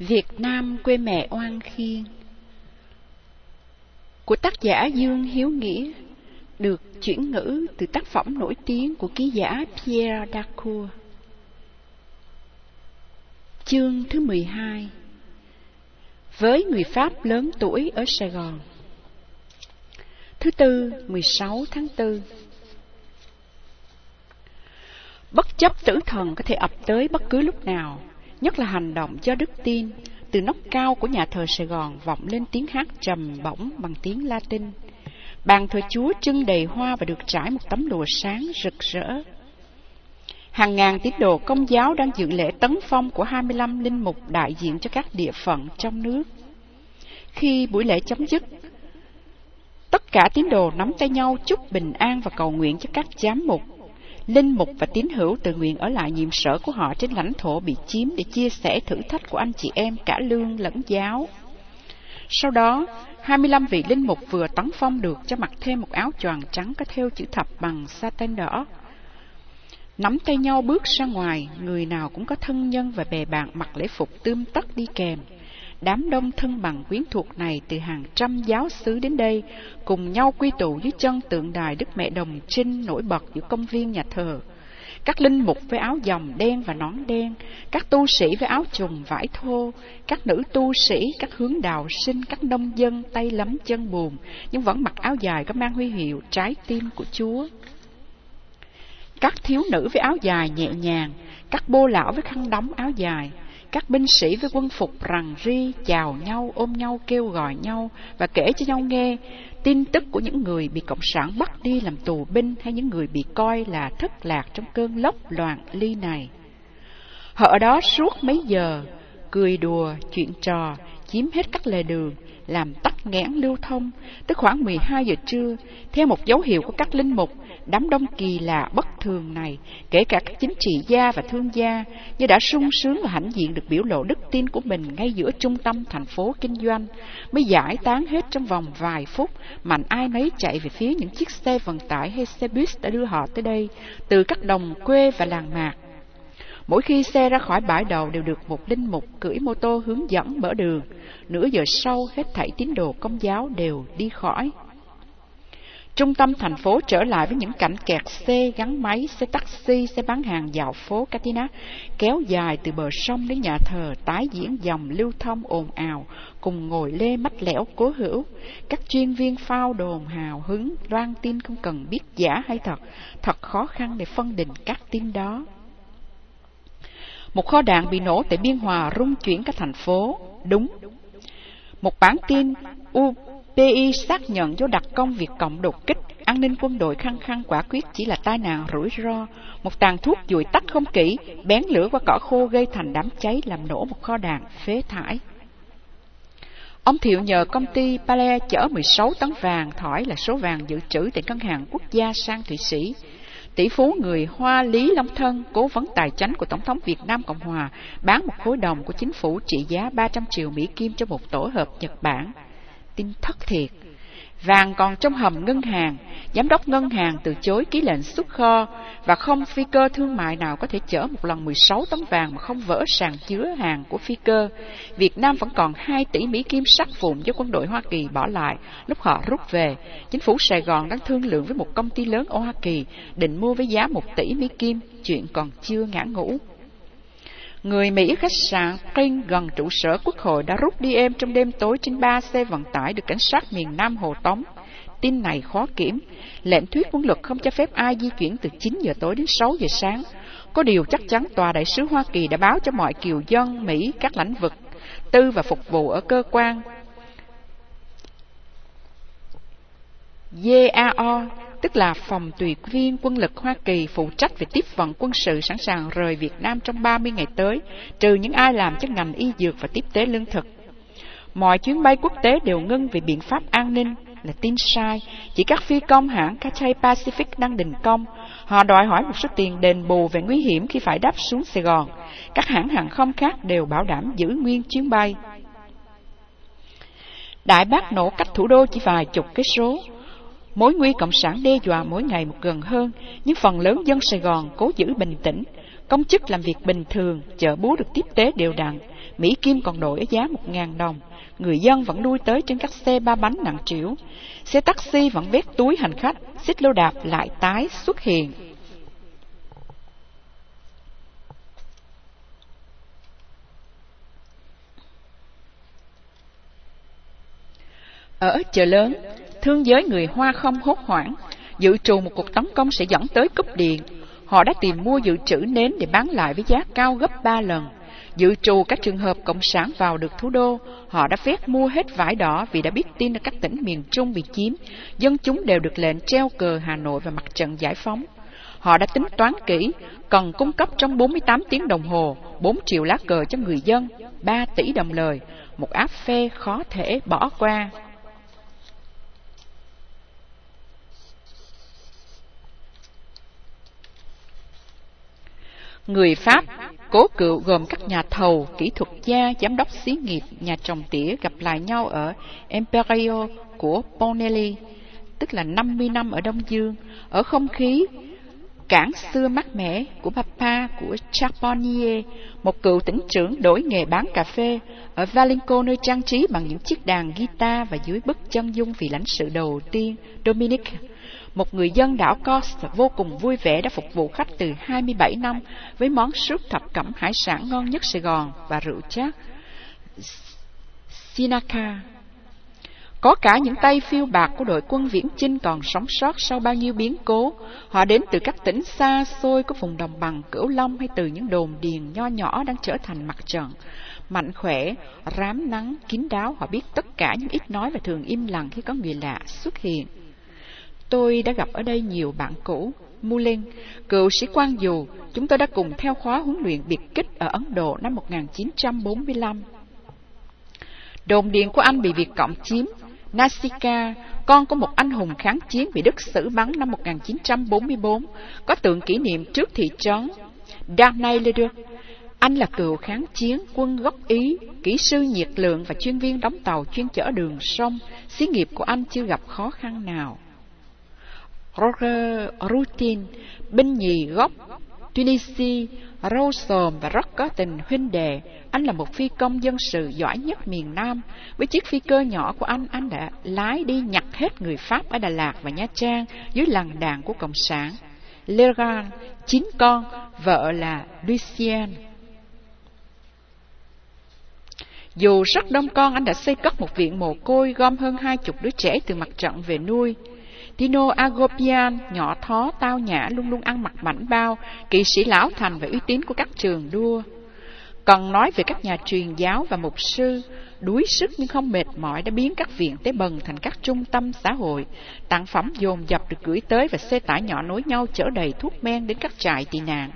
Việt Nam quê mẹ oan khiên. Của tác giả Dương Hiếu Nghĩa được chuyển ngữ từ tác phẩm nổi tiếng của ký giả Pierre Dacour. Chương thứ 12 Với người Pháp lớn tuổi ở Sài Gòn. Thứ tư, 16 tháng 4 Bất chấp tử thần có thể ập tới bất cứ lúc nào nhất là hành động do đức tin. Từ nóc cao của nhà thờ Sài Gòn vọng lên tiếng hát trầm bổng bằng tiếng Latin. Bàn thờ Chúa trưng đầy hoa và được trải một tấm lụa sáng rực rỡ. Hàng ngàn tín đồ công giáo đang dự lễ tấn phong của 25 linh mục đại diện cho các địa phận trong nước. Khi buổi lễ chấm dứt, tất cả tín đồ nắm tay nhau chúc bình an và cầu nguyện cho các giám mục linh mục và tín hữu tự nguyện ở lại nhiệm sở của họ trên lãnh thổ bị chiếm để chia sẻ thử thách của anh chị em cả lương lẫn giáo. Sau đó, 25 vị linh mục vừa tấn phong được cho mặc thêm một áo choàng trắng có theo chữ thập bằng satin đỏ. Nắm tay nhau bước ra ngoài, người nào cũng có thân nhân và bè bạn mặc lễ phục tươm tất đi kèm. Đám đông thân bằng quyến thuộc này từ hàng trăm giáo sứ đến đây, cùng nhau quy tụ dưới chân tượng đài Đức Mẹ Đồng Trinh nổi bật giữa công viên nhà thờ. Các linh mục với áo dòng đen và nón đen, các tu sĩ với áo trùng vải thô, các nữ tu sĩ, các hướng đạo sinh, các nông dân tay lắm chân buồn, nhưng vẫn mặc áo dài có mang huy hiệu trái tim của Chúa. Các thiếu nữ với áo dài nhẹ nhàng, các bô lão với khăn đóng áo dài, các binh sĩ với quân phục rằng ri chào nhau, ôm nhau, kêu gọi nhau và kể cho nhau nghe tin tức của những người bị Cộng sản bắt đi làm tù binh hay những người bị coi là thất lạc trong cơn lốc loạn ly này. Họ ở đó suốt mấy giờ, cười đùa, chuyện trò, chiếm hết các lề đường, làm tắc nghẽn lưu thông, tới khoảng 12 giờ trưa, theo một dấu hiệu của các linh mục, đám đông kỳ lạ bất thường này, kể cả các chính trị gia và thương gia, như đã sung sướng và hãnh diện được biểu lộ đức tin của mình ngay giữa trung tâm thành phố kinh doanh, mới giải tán hết trong vòng vài phút, mạnh ai nấy chạy về phía những chiếc xe vận tải hay xe bus đã đưa họ tới đây, từ các đồng quê và làng mạc. Mỗi khi xe ra khỏi bãi đầu đều được một linh mục cưỡi mô tô hướng dẫn mở đường. Nửa giờ sau, hết thảy tín đồ công giáo đều đi khỏi. Trung tâm thành phố trở lại với những cảnh kẹt xe gắn máy, xe taxi, xe bán hàng dạo phố Katina, kéo dài từ bờ sông đến nhà thờ, tái diễn dòng lưu thông ồn ào, cùng ngồi lê mắt lẻo cố hữu. Các chuyên viên phao đồn hào hứng, loan tin không cần biết giả hay thật, thật khó khăn để phân định các tin đó. Một kho đạn bị nổ tại Biên Hòa rung chuyển cả thành phố. Đúng. Một bản tin PI xác nhận do đặc công việc Cộng đột kích, an ninh quân đội khăng khăng quả quyết chỉ là tai nạn rủi ro. Một tàn thuốc dùi tắt không kỹ, bén lửa qua cỏ khô gây thành đám cháy làm nổ một kho đạn phế thải. Ông Thiệu nhờ công ty Pale chở 16 tấn vàng thỏi là số vàng dự trữ tại ngân hàng quốc gia sang Thụy Sĩ tỷ phú người Hoa Lý Long Thân, cố vấn tài chính của Tổng thống Việt Nam Cộng Hòa, bán một khối đồng của chính phủ trị giá 300 triệu Mỹ Kim cho một tổ hợp Nhật Bản. Tin thất thiệt. Vàng còn trong hầm ngân hàng, giám đốc ngân hàng từ chối ký lệnh xuất kho và không phi cơ thương mại nào có thể chở một lần 16 tấn vàng mà không vỡ sàn chứa hàng của phi cơ. Việt Nam vẫn còn 2 tỷ Mỹ Kim sắt vụn do quân đội Hoa Kỳ bỏ lại lúc họ rút về. Chính phủ Sài Gòn đang thương lượng với một công ty lớn ở Hoa Kỳ định mua với giá 1 tỷ Mỹ Kim, chuyện còn chưa ngã ngũ. Người Mỹ khách sạn King gần trụ sở quốc hội đã rút đi em trong đêm tối trên ba xe vận tải được cảnh sát miền Nam Hồ Tống. Tin này khó kiểm. Lệnh thuyết quân luật không cho phép ai di chuyển từ 9 giờ tối đến 6 giờ sáng. Có điều chắc chắn tòa đại sứ Hoa Kỳ đã báo cho mọi kiều dân Mỹ các lãnh vực, tư và phục vụ ở cơ quan GAO tức là phòng tùy viên quân lực Hoa Kỳ phụ trách về tiếp vận quân sự sẵn sàng rời Việt Nam trong 30 ngày tới, trừ những ai làm cho ngành y dược và tiếp tế lương thực. Mọi chuyến bay quốc tế đều ngưng vì biện pháp an ninh là tin sai. Chỉ các phi công hãng Cathay Pacific đang đình công. Họ đòi hỏi một số tiền đền bù về nguy hiểm khi phải đáp xuống Sài Gòn. Các hãng hàng không khác đều bảo đảm giữ nguyên chuyến bay. Đại bác nổ cách thủ đô chỉ vài chục cái số. Mối nguy cộng sản đe dọa mỗi ngày một gần hơn, nhưng phần lớn dân Sài Gòn cố giữ bình tĩnh. Công chức làm việc bình thường, chợ búa được tiếp tế đều đặn. Mỹ Kim còn đổi giá một ngàn đồng. Người dân vẫn đuôi tới trên các xe ba bánh nặng trĩu. Xe taxi vẫn vét túi hành khách, xích lô đạp lại tái xuất hiện. Ở chợ lớn, thương giới người Hoa không hốt hoảng, dự trù một cuộc tấn công sẽ dẫn tới cúp điện. Họ đã tìm mua dự trữ nến để bán lại với giá cao gấp ba lần. Dự trù các trường hợp cộng sản vào được thủ đô, họ đã phép mua hết vải đỏ vì đã biết tin các tỉnh miền Trung bị chiếm, dân chúng đều được lệnh treo cờ Hà Nội và mặt trận giải phóng. Họ đã tính toán kỹ, cần cung cấp trong 48 tiếng đồng hồ 4 triệu lá cờ cho người dân, 3 tỷ đồng lời, một áp phê khó thể bỏ qua. Người Pháp cố cựu gồm các nhà thầu, kỹ thuật gia, giám đốc xí nghiệp, nhà trồng tỉa gặp lại nhau ở Imperio của Bonelli, tức là 50 năm ở Đông Dương, ở không khí cảng xưa mát mẻ của Papa của Charbonnier, một cựu tỉnh trưởng đổi nghề bán cà phê, ở Valenco nơi trang trí bằng những chiếc đàn guitar và dưới bức chân dung vị lãnh sự đầu tiên, Dominic một người dân đảo Kos vô cùng vui vẻ đã phục vụ khách từ 27 năm với món súp thập cẩm hải sản ngon nhất Sài Gòn và rượu chát Sinaka. Có cả những tay phiêu bạc của đội quân viễn chinh còn sống sót sau bao nhiêu biến cố. Họ đến từ các tỉnh xa xôi của vùng đồng bằng Cửu Long hay từ những đồn điền nho nhỏ đang trở thành mặt trận. Mạnh khỏe, rám nắng, kín đáo, họ biết tất cả những ít nói và thường im lặng khi có người lạ xuất hiện. Tôi đã gặp ở đây nhiều bạn cũ. Mulin, cựu sĩ quan dù, chúng tôi đã cùng theo khóa huấn luyện biệt kích ở Ấn Độ năm 1945. Đồn điện của anh bị Việt Cộng chiếm. Nasika, con của một anh hùng kháng chiến bị Đức xử bắn năm 1944, có tượng kỷ niệm trước thị trấn Darnay-le-Deux. Anh là cựu kháng chiến, quân gốc Ý, kỹ sư nhiệt lượng và chuyên viên đóng tàu chuyên chở đường sông. Xí nghiệp của anh chưa gặp khó khăn nào. Roger Rutin, binh nhì gốc Tunisia, râu sồm và rất có tình huynh đệ. Anh là một phi công dân sự giỏi nhất miền Nam. Với chiếc phi cơ nhỏ của anh, anh đã lái đi nhặt hết người Pháp ở Đà Lạt và Nha Trang dưới lằn đàn của Cộng sản. Legan, chín con, vợ là Lucienne. Dù rất đông con, anh đã xây cất một viện mồ côi gom hơn hai chục đứa trẻ từ mặt trận về nuôi. Tino Agopian, nhỏ thó, tao nhã, luôn luôn ăn mặc mảnh bao, kỵ sĩ lão thành và uy tín của các trường đua. Còn nói về các nhà truyền giáo và mục sư, đuối sức nhưng không mệt mỏi đã biến các viện tế bần thành các trung tâm xã hội. Tặng phẩm dồn dập được gửi tới và xe tải nhỏ nối nhau chở đầy thuốc men đến các trại tị nạn.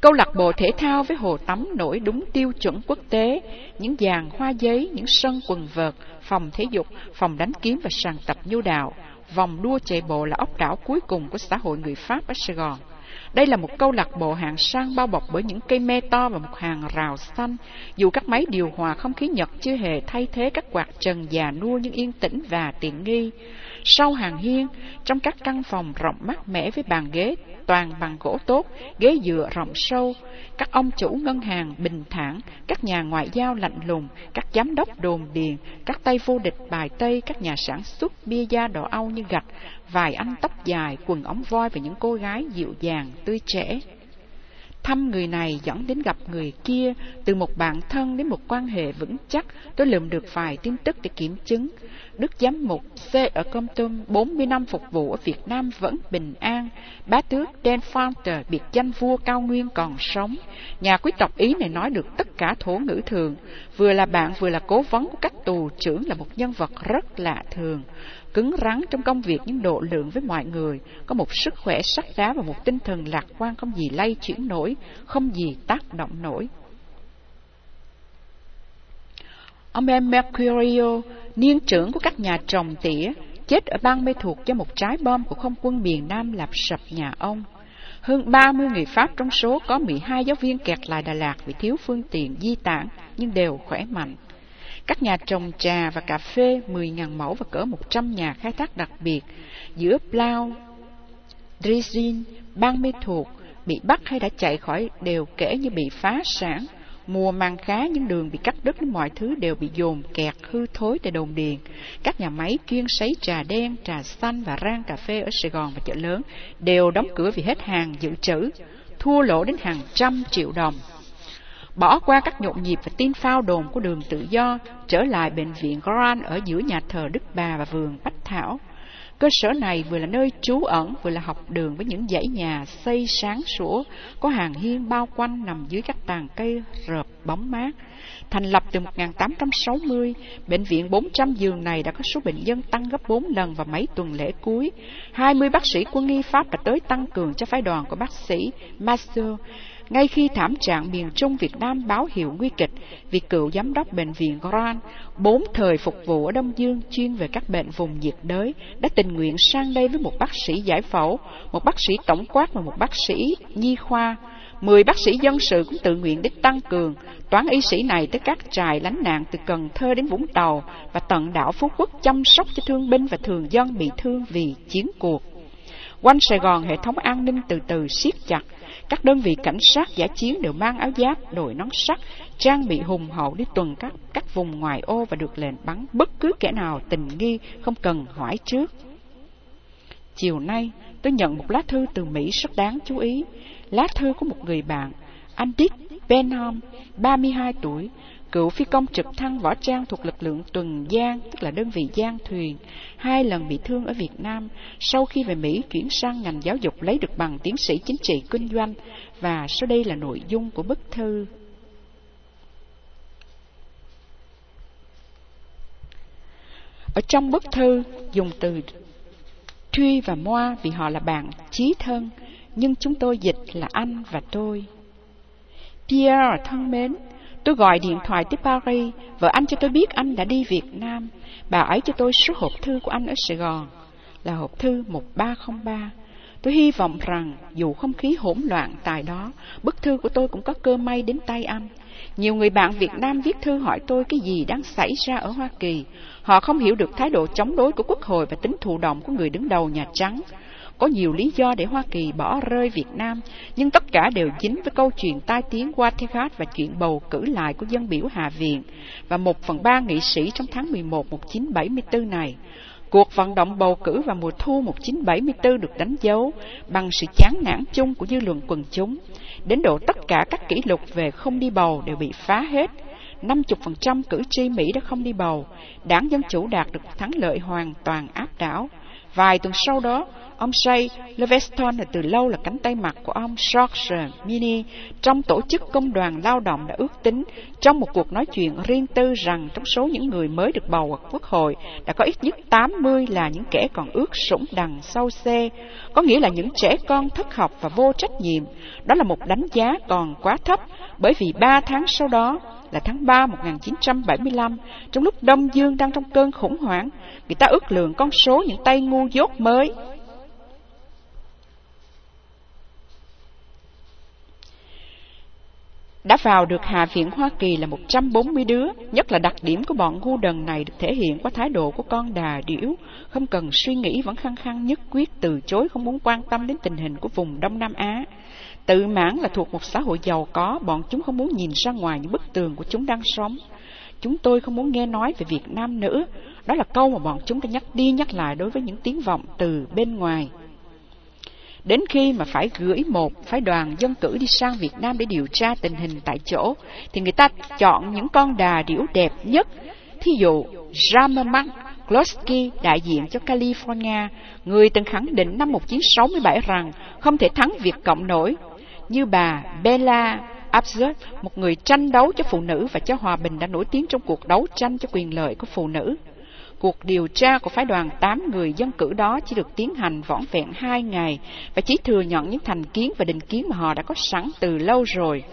Câu lạc bộ thể thao với hồ tắm nổi đúng tiêu chuẩn quốc tế, những dàn hoa giấy, những sân quần vợt, phòng thể dục, phòng đánh kiếm và sàn tập nhu đạo vòng đua chạy bộ là ốc đảo cuối cùng của xã hội người Pháp ở Sài Gòn. Đây là một câu lạc bộ hạng sang bao bọc bởi những cây me to và một hàng rào xanh. Dù các máy điều hòa không khí Nhật chưa hề thay thế các quạt trần già nua nhưng yên tĩnh và tiện nghi. Sau hàng hiên, trong các căn phòng rộng mát mẻ với bàn ghế toàn bằng gỗ tốt, ghế dựa rộng sâu, các ông chủ ngân hàng bình thản, các nhà ngoại giao lạnh lùng, các giám đốc đồn điền, các tay vô địch bài Tây, các nhà sản xuất bia da đỏ Âu như gạch, vài anh tóc dài, quần ống voi và những cô gái dịu dàng, tươi trẻ. Thăm người này dẫn đến gặp người kia, từ một bạn thân đến một quan hệ vững chắc, tôi lượm được vài tin tức để kiểm chứng. Đức Giám mục C ở Công Tum 40 năm phục vụ ở Việt Nam vẫn bình an. Bá tước Dan Fonter, biệt danh vua cao nguyên còn sống. Nhà quý tộc Ý này nói được tất cả thổ ngữ thường. Vừa là bạn vừa là cố vấn của các tù trưởng là một nhân vật rất lạ thường. Cứng rắn trong công việc nhưng độ lượng với mọi người. Có một sức khỏe sắc đá và một tinh thần lạc quan không gì lay chuyển nổi, không gì tác động nổi. Ông em Mercurio, niên trưởng của các nhà trồng tỉa, chết ở bang mê thuộc do một trái bom của không quân miền Nam làm sập nhà ông. Hơn 30 người Pháp trong số có 12 giáo viên kẹt lại Đà Lạt vì thiếu phương tiện di tản nhưng đều khỏe mạnh. Các nhà trồng trà và cà phê 10.000 mẫu và cỡ 100 nhà khai thác đặc biệt giữa Plau, Drizin, bang mê thuộc bị bắt hay đã chạy khỏi đều kể như bị phá sản Mùa màng khá những đường bị cắt đứt mọi thứ đều bị dồn kẹt hư thối tại đồn điền. Các nhà máy chuyên sấy trà đen, trà xanh và rang cà phê ở Sài Gòn và chợ lớn đều đóng cửa vì hết hàng dự trữ, thua lỗ đến hàng trăm triệu đồng. Bỏ qua các nhộn nhịp và tin phao đồn của đường tự do, trở lại bệnh viện Grand ở giữa nhà thờ Đức Bà và vườn Bách Thảo. Cơ sở này vừa là nơi trú ẩn, vừa là học đường với những dãy nhà xây sáng sủa, có hàng hiên bao quanh nằm dưới các tàn cây rợp bóng mát. Thành lập từ 1860, bệnh viện 400 giường này đã có số bệnh nhân tăng gấp 4 lần vào mấy tuần lễ cuối. 20 bác sĩ quân y Pháp đã tới tăng cường cho phái đoàn của bác sĩ Master ngay khi thảm trạng miền Trung Việt Nam báo hiệu nguy kịch, vì cựu giám đốc bệnh viện Grand, bốn thời phục vụ ở Đông Dương chuyên về các bệnh vùng nhiệt đới, đã tình nguyện sang đây với một bác sĩ giải phẫu, một bác sĩ tổng quát và một bác sĩ nhi khoa. Mười bác sĩ dân sự cũng tự nguyện đến tăng cường, toán y sĩ này tới các trại lánh nạn từ Cần Thơ đến Vũng Tàu và tận đảo Phú Quốc chăm sóc cho thương binh và thường dân bị thương vì chiến cuộc. Quanh Sài Gòn, hệ thống an ninh từ từ siết chặt, các đơn vị cảnh sát giả chiến đều mang áo giáp, đội nón sắt, trang bị hùng hậu đi tuần các các vùng ngoài ô và được lệnh bắn bất cứ kẻ nào tình nghi không cần hỏi trước. Chiều nay, tôi nhận một lá thư từ Mỹ rất đáng chú ý. Lá thư của một người bạn, anh Dick Benham, 32 tuổi, cựu phi công trực thăng võ trang thuộc lực lượng tuần giang, tức là đơn vị giang thuyền, hai lần bị thương ở Việt Nam, sau khi về Mỹ chuyển sang ngành giáo dục lấy được bằng tiến sĩ chính trị kinh doanh, và sau đây là nội dung của bức thư. Ở trong bức thư, dùng từ truy và Moa vì họ là bạn chí thân, nhưng chúng tôi dịch là anh và tôi. Pierre thân mến, Tôi gọi điện thoại tới Paris, vợ anh cho tôi biết anh đã đi Việt Nam. Bà ấy cho tôi số hộp thư của anh ở Sài Gòn, là hộp thư 1303. Tôi hy vọng rằng dù không khí hỗn loạn tại đó, bức thư của tôi cũng có cơ may đến tay anh. Nhiều người bạn Việt Nam viết thư hỏi tôi cái gì đang xảy ra ở Hoa Kỳ. Họ không hiểu được thái độ chống đối của Quốc hội và tính thụ động của người đứng đầu Nhà Trắng. Có nhiều lý do để Hoa Kỳ bỏ rơi Việt Nam, nhưng tất cả đều dính với câu chuyện tai tiếng Watergate và chuyện bầu cử lại của dân biểu Hạ viện và một phần ba nghị sĩ trong tháng 11 1974 này. Cuộc vận động bầu cử vào mùa thu 1974 được đánh dấu bằng sự chán nản chung của dư luận quần chúng, đến độ tất cả các kỷ lục về không đi bầu đều bị phá hết. 50% cử tri Mỹ đã không đi bầu, đảng Dân Chủ đạt được thắng lợi hoàn toàn áp đảo. Vài tuần sau đó, Ông Jay Leveston là từ lâu là cánh tay mặt của ông George Mini trong tổ chức công đoàn lao động đã ước tính trong một cuộc nói chuyện riêng tư rằng trong số những người mới được bầu vào Quốc hội đã có ít nhất 80 là những kẻ còn ước sủng đằng sau xe, có nghĩa là những trẻ con thất học và vô trách nhiệm. Đó là một đánh giá còn quá thấp bởi vì ba tháng sau đó là tháng 3 1975, trong lúc Đông Dương đang trong cơn khủng hoảng, người ta ước lượng con số những tay ngu dốt mới đã vào được Hạ viện Hoa Kỳ là 140 đứa, nhất là đặc điểm của bọn ngu đần này được thể hiện qua thái độ của con đà điểu, không cần suy nghĩ vẫn khăng khăng nhất quyết từ chối không muốn quan tâm đến tình hình của vùng Đông Nam Á. Tự mãn là thuộc một xã hội giàu có, bọn chúng không muốn nhìn ra ngoài những bức tường của chúng đang sống. Chúng tôi không muốn nghe nói về Việt Nam nữa. Đó là câu mà bọn chúng đã nhắc đi nhắc lại đối với những tiếng vọng từ bên ngoài. Đến khi mà phải gửi một phái đoàn dân cử đi sang Việt Nam để điều tra tình hình tại chỗ, thì người ta chọn những con đà điểu đẹp nhất. Thí dụ, Ramamak Glosky đại diện cho California, người từng khẳng định năm 1967 rằng không thể thắng Việt Cộng nổi, như bà Bella Abzug, một người tranh đấu cho phụ nữ và cho hòa bình đã nổi tiếng trong cuộc đấu tranh cho quyền lợi của phụ nữ. Cuộc điều tra của phái đoàn 8 người dân cử đó chỉ được tiến hành vỏn vẹn 2 ngày và chỉ thừa nhận những thành kiến và định kiến mà họ đã có sẵn từ lâu rồi.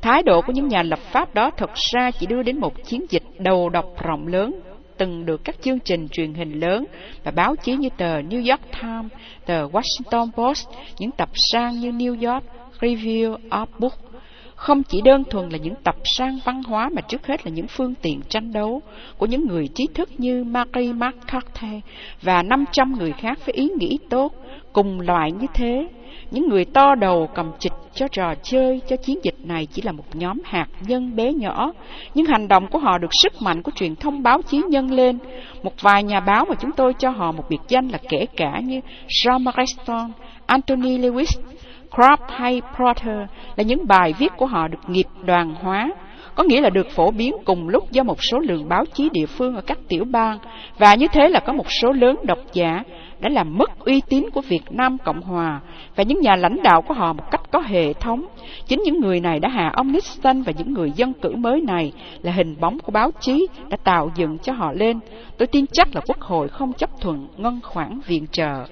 Thái độ của những nhà lập pháp đó thật ra chỉ đưa đến một chiến dịch đầu độc rộng lớn từng được các chương trình truyền hình lớn và báo chí như tờ New York Times, tờ Washington Post, những tập san như New York Review of Books không chỉ đơn thuần là những tập sang văn hóa mà trước hết là những phương tiện tranh đấu của những người trí thức như Marie McCarthy và 500 người khác với ý nghĩ tốt, cùng loại như thế. Những người to đầu cầm chịch cho trò chơi, cho chiến dịch này chỉ là một nhóm hạt nhân bé nhỏ, nhưng hành động của họ được sức mạnh của truyền thông báo chí nhân lên. Một vài nhà báo mà chúng tôi cho họ một biệt danh là kể cả như Jean-Marie Anthony Lewis, Crop hay Porter là những bài viết của họ được nghiệp đoàn hóa, có nghĩa là được phổ biến cùng lúc do một số lượng báo chí địa phương ở các tiểu bang, và như thế là có một số lớn độc giả đã làm mất uy tín của Việt Nam Cộng Hòa và những nhà lãnh đạo của họ một cách có hệ thống. Chính những người này đã hạ ông Nixon và những người dân cử mới này là hình bóng của báo chí đã tạo dựng cho họ lên. Tôi tin chắc là Quốc hội không chấp thuận ngân khoản viện trợ.